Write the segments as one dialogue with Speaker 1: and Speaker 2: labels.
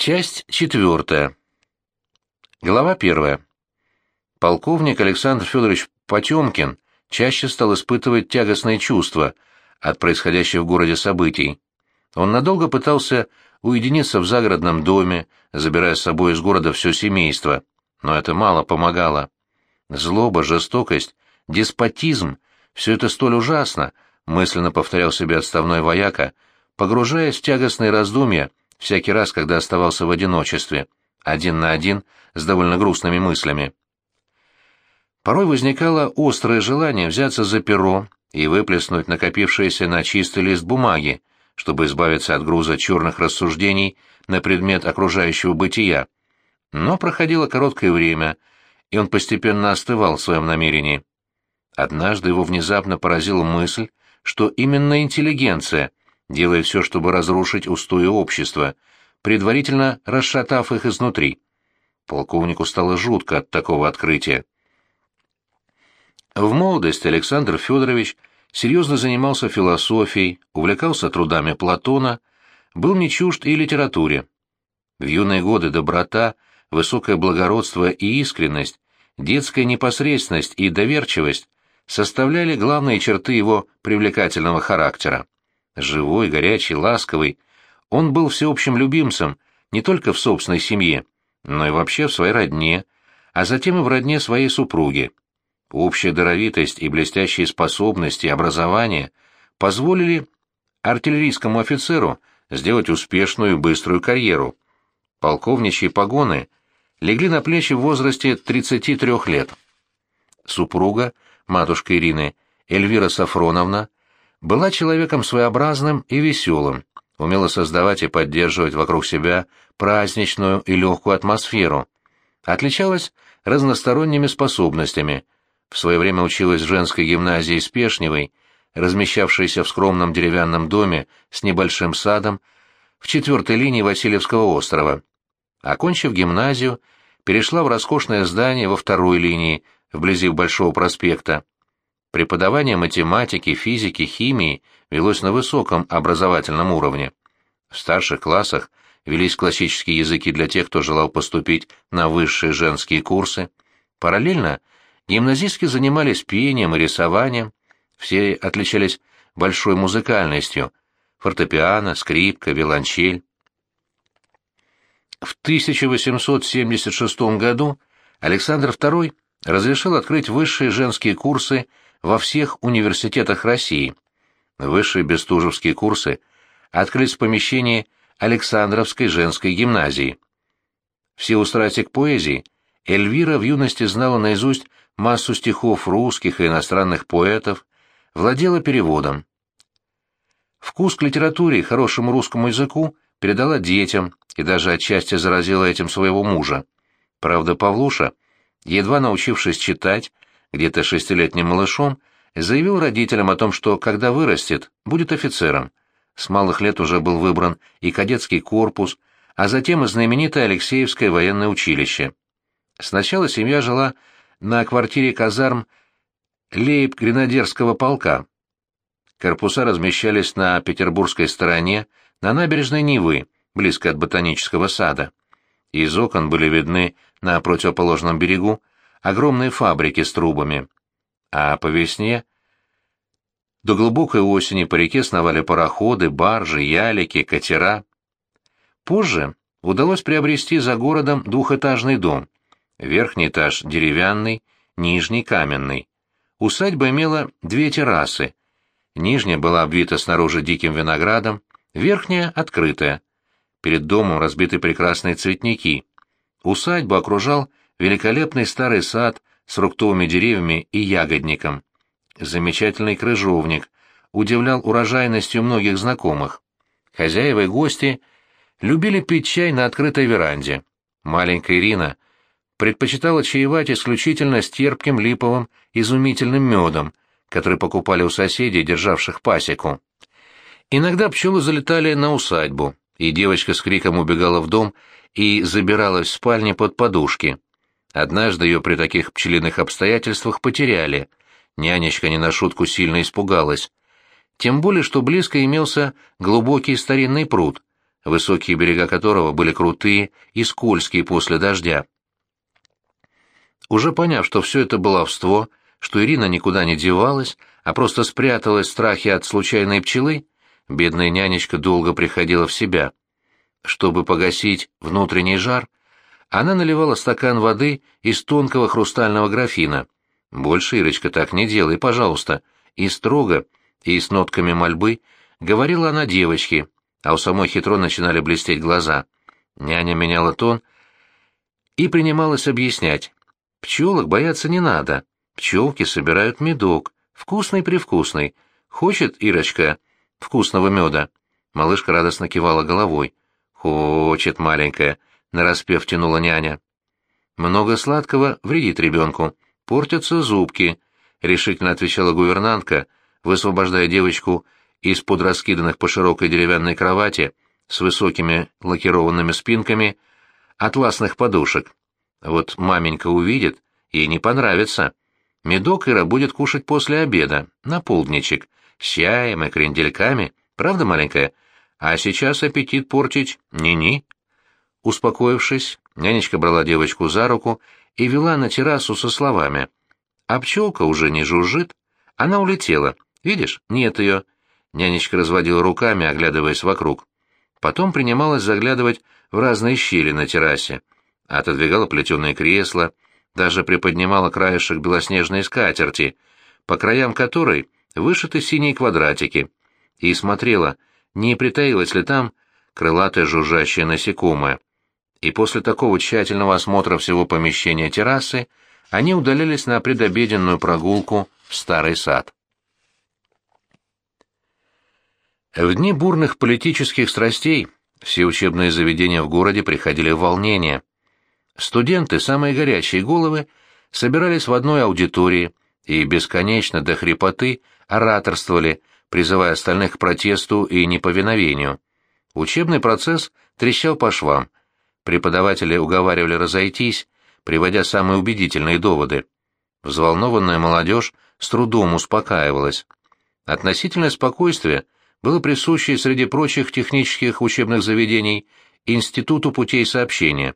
Speaker 1: Часть четвертая. Глава первая. Полковник Александр Федорович Потемкин чаще стал испытывать тягостные чувства от происходящих в городе событий. Он надолго пытался уединиться в загородном доме, забирая с собой из города все семейство, но это мало помогало. Злоба, жестокость, деспотизм — все это столь ужасно, мысленно повторял себе отставной вояка, погружаясь в тягостные раздумья всякий раз, когда оставался в одиночестве, один на один с довольно грустными мыслями. Порой возникало острое желание взяться за перо и выплеснуть накопившееся на чистый лист бумаги, чтобы избавиться от груза черных рассуждений на предмет окружающего бытия. Но проходило короткое время, и он постепенно остывал в своем намерении. Однажды его внезапно поразила мысль, что именно интеллигенция делает все, чтобы разрушить устои общества, предварительно расшатав их изнутри. Полковнику стало жутко от такого открытия. В молодости Александр Федорович серьезно занимался философией, увлекался трудами Платона, был не чужд и литературе. В юные годы доброта, высокое благородство и искренность, детская непосредственность и доверчивость составляли главные черты его привлекательного характера. Живой, горячий, ласковый, он был всеобщим любимцем не только в собственной семье, но и вообще в своей родне, а затем и в родне своей супруги. Общая даровитость и блестящие способности образование позволили артиллерийскому офицеру сделать успешную и быструю карьеру. Полковничьи погоны легли на плечи в возрасте 33 лет. Супруга, матушка Ирины, Эльвира Сафроновна, была человеком своеобразным и веселым, умела создавать и поддерживать вокруг себя праздничную и легкую атмосферу. Отличалась разносторонними способностями – в свое время училась в женской гимназии Спешневой, размещавшейся в скромном деревянном доме с небольшим садом в четвертой линии Васильевского острова. Окончив гимназию, перешла в роскошное здание во второй линии, вблизи Большого проспекта. Преподавание математики, физики, химии велось на высоком образовательном уровне. В старших классах велись классические языки для тех, кто желал поступить на высшие женские курсы. Параллельно Гимназистки занимались пением и рисованием, все отличались большой музыкальностью – фортепиано, скрипка, виолончель. В 1876 году Александр II разрешил открыть высшие женские курсы во всех университетах России. Высшие бестужевские курсы открылись в помещении Александровской женской гимназии. В силу страсти к поэзии Эльвира в юности знала наизусть массу стихов русских и иностранных поэтов, владела переводом. Вкус к литературе и хорошему русскому языку передала детям и даже отчасти заразила этим своего мужа. Правда, Павлуша, едва научившись читать, где-то шестилетним малышом, заявил родителям о том, что, когда вырастет, будет офицером. С малых лет уже был выбран и кадетский корпус, а затем и знаменитое Алексеевское военное училище. Сначала семья жила на квартире казарм лейб-гренадерского полка. Корпуса размещались на петербургской стороне, на набережной Невы, близко от ботанического сада. Из окон были видны на противоположном берегу огромные фабрики с трубами. А по весне до глубокой осени по реке сновали пароходы, баржи, ялики, катера. Позже удалось приобрести за городом двухэтажный дом — Верхний этаж деревянный, нижний каменный. Усадьба имела две террасы. Нижняя была обвита снаружи диким виноградом, верхняя — открытая. Перед домом разбиты прекрасные цветники. Усадьбу окружал великолепный старый сад с фруктовыми деревьями и ягодником. Замечательный крыжовник удивлял урожайностью многих знакомых. Хозяева и гости любили пить чай на открытой веранде. Маленькая Ирина — предпочитала чаевать исключительно с терпким липовым изумительным медом, который покупали у соседей, державших пасеку. Иногда пчелы залетали на усадьбу, и девочка с криком убегала в дом и забиралась в спальне под подушки. Однажды ее при таких пчелиных обстоятельствах потеряли. Нянечка не на шутку сильно испугалась. Тем более, что близко имелся глубокий старинный пруд, высокие берега которого были крутые и скользкие после дождя. Уже поняв, что все это баловство, что Ирина никуда не девалась, а просто спряталась в страхе от случайной пчелы, бедная нянечка долго приходила в себя. Чтобы погасить внутренний жар, она наливала стакан воды из тонкого хрустального графина. «Больше, Ирочка, так не делай, пожалуйста», и строго, и с нотками мольбы говорила она девочке, а у самой хитро начинали блестеть глаза. Няня меняла тон и принималась объяснять. «Пчелок бояться не надо. Пчелки собирают медок, вкусный-привкусный. Хочет, Ирочка, вкусного меда?» Малышка радостно кивала головой. «Хочет, маленькая», — нараспев тянула няня. «Много сладкого вредит ребенку. Портятся зубки», — решительно отвечала гувернантка, высвобождая девочку из-под раскиданных по широкой деревянной кровати с высокими лакированными спинками атласных подушек. Вот маменька увидит, ей не понравится. Медок Ира будет кушать после обеда, на полдничек, с чаем и крендельками, правда, маленькая? А сейчас аппетит портить ни-ни. Успокоившись, нянечка брала девочку за руку и вела на террасу со словами. А пчелка уже не жужжит. Она улетела. Видишь, нет ее. Нянечка разводила руками, оглядываясь вокруг. Потом принималась заглядывать в разные щели на террасе. Отодвигала плетеные кресла, даже приподнимала краешек белоснежной скатерти, по краям которой вышиты синие квадратики, и смотрела, не притаилось ли там крылатое жужжащее насекомое. И после такого тщательного осмотра всего помещения террасы они удалились на предобеденную прогулку в старый сад. В дни бурных политических страстей все учебные заведения в городе приходили в волнение. Студенты, самые горячие головы, собирались в одной аудитории и бесконечно до хрипоты ораторствовали, призывая остальных к протесту и неповиновению. Учебный процесс трещал по швам. Преподаватели уговаривали разойтись, приводя самые убедительные доводы. Взволнованная молодежь с трудом успокаивалась. Относительное спокойствие – было присуще среди прочих технических учебных заведений Институту путей сообщения.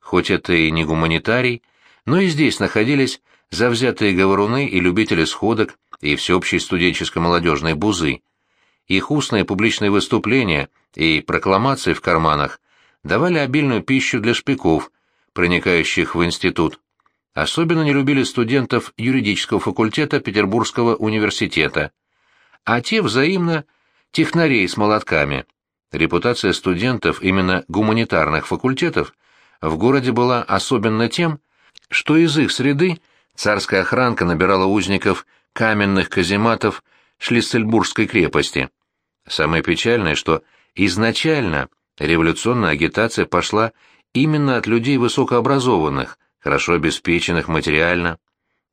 Speaker 1: Хоть это и не гуманитарий, но и здесь находились завзятые говоруны и любители сходок и всеобщей студенческой молодежной бузы. Их устные публичные выступления и прокламации в карманах давали обильную пищу для шпиков, проникающих в институт. Особенно не любили студентов юридического факультета Петербургского университета, а те взаимно технарей с молотками. Репутация студентов именно гуманитарных факультетов в городе была особенно тем, что из их среды царская охранка набирала узников каменных казематов Шлиссельбургской крепости. Самое печальное, что изначально революционная агитация пошла именно от людей высокообразованных, хорошо обеспеченных материально.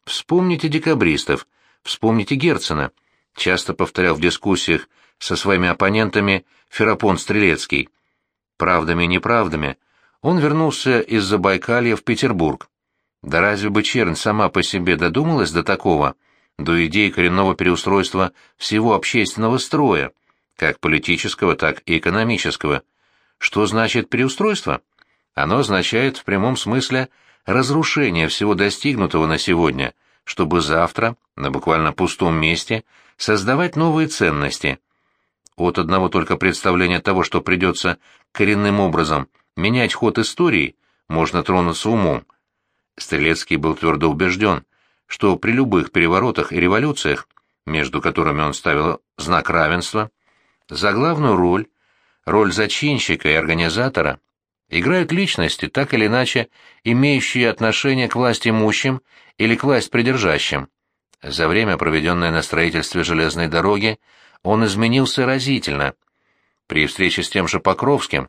Speaker 1: Вспомните декабристов, вспомните Герцена, часто повторял в дискуссиях со своими оппонентами Ферапон Стрелецкий. Правдами и неправдами он вернулся из Забайкалья в Петербург. Да разве бы Чернь сама по себе додумалась до такого, до идеи коренного переустройства всего общественного строя, как политического, так и экономического? Что значит переустройство? Оно означает в прямом смысле разрушение всего достигнутого на сегодня, чтобы завтра, на буквально пустом месте, создавать новые ценности, от одного только представления того, что придется коренным образом менять ход истории, можно тронуться умом. Стрелецкий был твердо убежден, что при любых переворотах и революциях, между которыми он ставил знак равенства, за главную роль, роль зачинщика и организатора, играют личности, так или иначе имеющие отношение к власть имущим или к власть придержащим. За время, проведенное на строительстве железной дороги, он изменился разительно. При встрече с тем же Покровским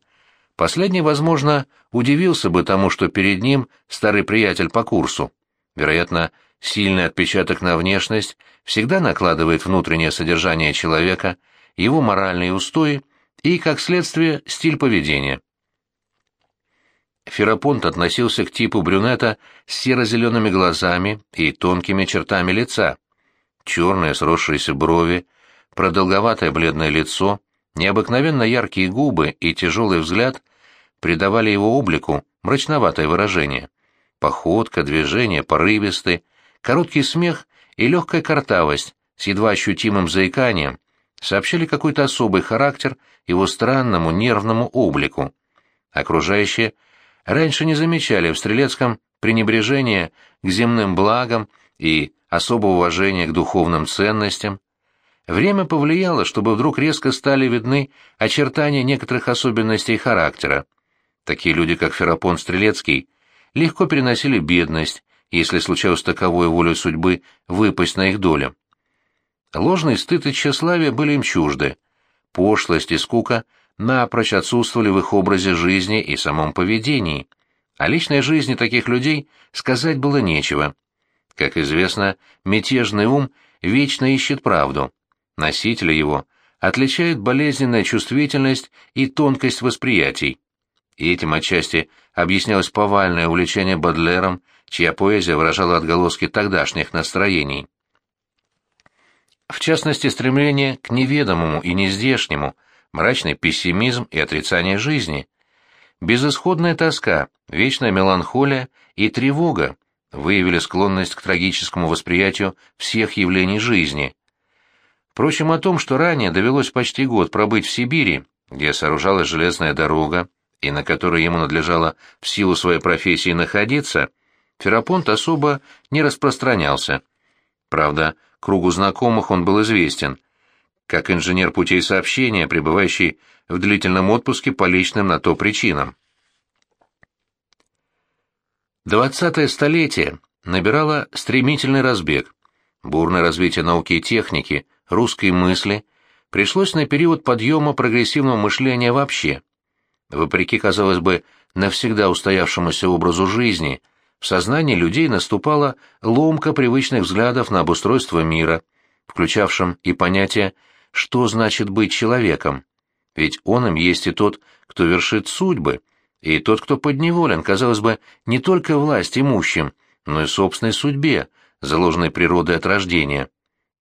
Speaker 1: последний, возможно, удивился бы тому, что перед ним старый приятель по курсу. Вероятно, сильный отпечаток на внешность всегда накладывает внутреннее содержание человека, его моральные устои и, как следствие, стиль поведения. Ферапонт относился к типу брюнета с серо-зелеными глазами и тонкими чертами лица. Черные сросшиеся брови, продолговатое бледное лицо, Необыкновенно яркие губы и тяжелый взгляд придавали его облику мрачноватое выражение. Походка, движение порывисты, короткий смех и легкая картавость с едва ощутимым заиканием сообщали какой-то особый характер его странному нервному облику. Окружающие раньше не замечали в Стрелецком пренебрежения к земным благам и особого уважения к духовным ценностям. Время повлияло, чтобы вдруг резко стали видны очертания некоторых особенностей характера. Такие люди, как Ферапон Стрелецкий, легко переносили бедность, если случалось таковой волю судьбы выпасть на их долю. Ложный стыд и тщеславие были им чужды. Пошлость и скука напрочь отсутствовали в их образе жизни и самом поведении. О личной жизни таких людей сказать было нечего. Как известно, мятежный ум вечно ищет правду. Носителя его отличает болезненная чувствительность и тонкость восприятий. И этим отчасти объяснялось повальное увлечение Бодлером, чья поэзия выражала отголоски тогдашних настроений. В частности, стремление к неведомому и нездешнему, мрачный пессимизм и отрицание жизни, безысходная тоска, вечная меланхолия и тревога выявили склонность к трагическому восприятию всех явлений жизни. Впрочем, о том, что ранее довелось почти год пробыть в Сибири, где сооружалась железная дорога, и на которой ему надлежало в силу своей профессии находиться, Ферапонт особо не распространялся. Правда, кругу знакомых он был известен, как инженер путей сообщения, пребывающий в длительном отпуске по личным на то причинам. Двадцатое столетие набирало стремительный разбег. Бурное развитие науки и техники, русской мысли пришлось на период подъема прогрессивного мышления вообще. Вопреки, казалось бы, навсегда устоявшемуся образу жизни, в сознании людей наступала ломка привычных взглядов на обустройство мира, включавшим и понятие «что значит быть человеком?». Ведь он им есть и тот, кто вершит судьбы, и тот, кто подневолен, казалось бы, не только власть имущим, но и собственной судьбе, заложенной природой от рождения.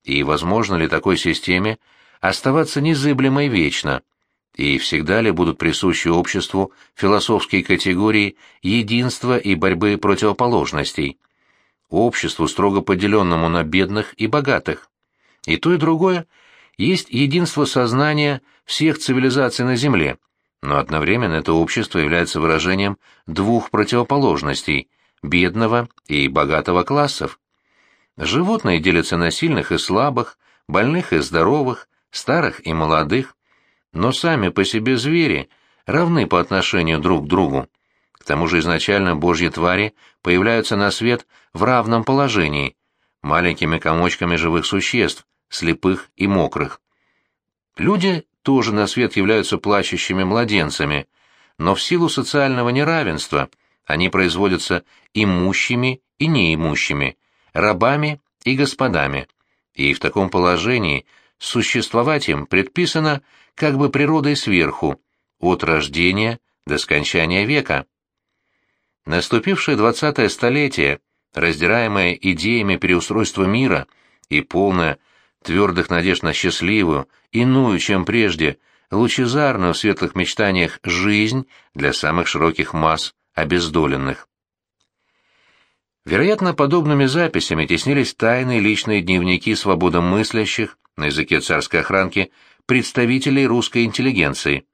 Speaker 1: И возможно ли такой системе оставаться незыблемой вечно? И всегда ли будут присущи обществу философские категории единства и борьбы противоположностей? Обществу, строго поделенному на бедных и богатых. И то, и другое есть единство сознания всех цивилизаций на Земле, но одновременно это общество является выражением двух противоположностей – бедного и богатого классов. Животные делятся на сильных и слабых, больных и здоровых, старых и молодых, но сами по себе звери равны по отношению друг к другу. К тому же изначально божьи твари появляются на свет в равном положении, маленькими комочками живых существ, слепых и мокрых. Люди тоже на свет являются плачущими младенцами, но в силу социального неравенства они производятся имущими и неимущими, рабами и господами, и в таком положении существовать им предписано как бы природой сверху, от рождения до скончания века. Наступившее двадцатое столетие, раздираемое идеями переустройства мира и полное твердых надежд на счастливую, иную, чем прежде, лучезарную в светлых мечтаниях жизнь для самых широких масс обездоленных. Вероятно, подобными записями теснились тайные личные дневники свободомыслящих на языке царской охранки представителей русской интеллигенции.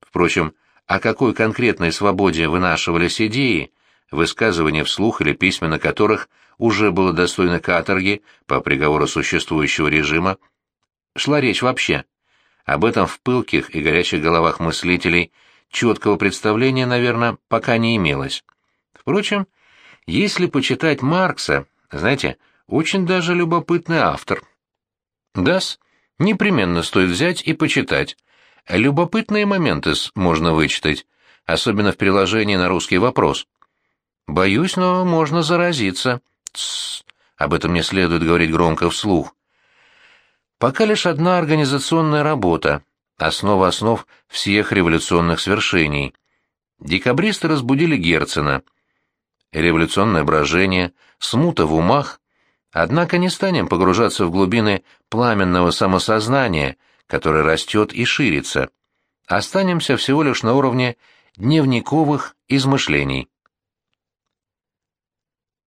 Speaker 1: Впрочем, о какой конкретной свободе вынашивались идеи, высказывания вслух или письменно которых уже было достойно каторги по приговору существующего режима, шла речь вообще. Об этом в пылких и горячих головах мыслителей четкого представления, наверное, пока не имелось. Впрочем, если почитать Маркса, знаете, очень даже любопытный автор. Дас, непременно стоит взять и почитать. Любопытные моменты можно вычитать, особенно в приложении на русский вопрос. Боюсь, но можно заразиться. Тссс, об этом не следует говорить громко вслух. Пока лишь одна организационная работа, основа основ всех революционных свершений. Декабристы разбудили Герцена. Революционное брожение, смута в умах. Однако не станем погружаться в глубины пламенного самосознания, который растет и ширится. Останемся всего лишь на уровне дневниковых измышлений.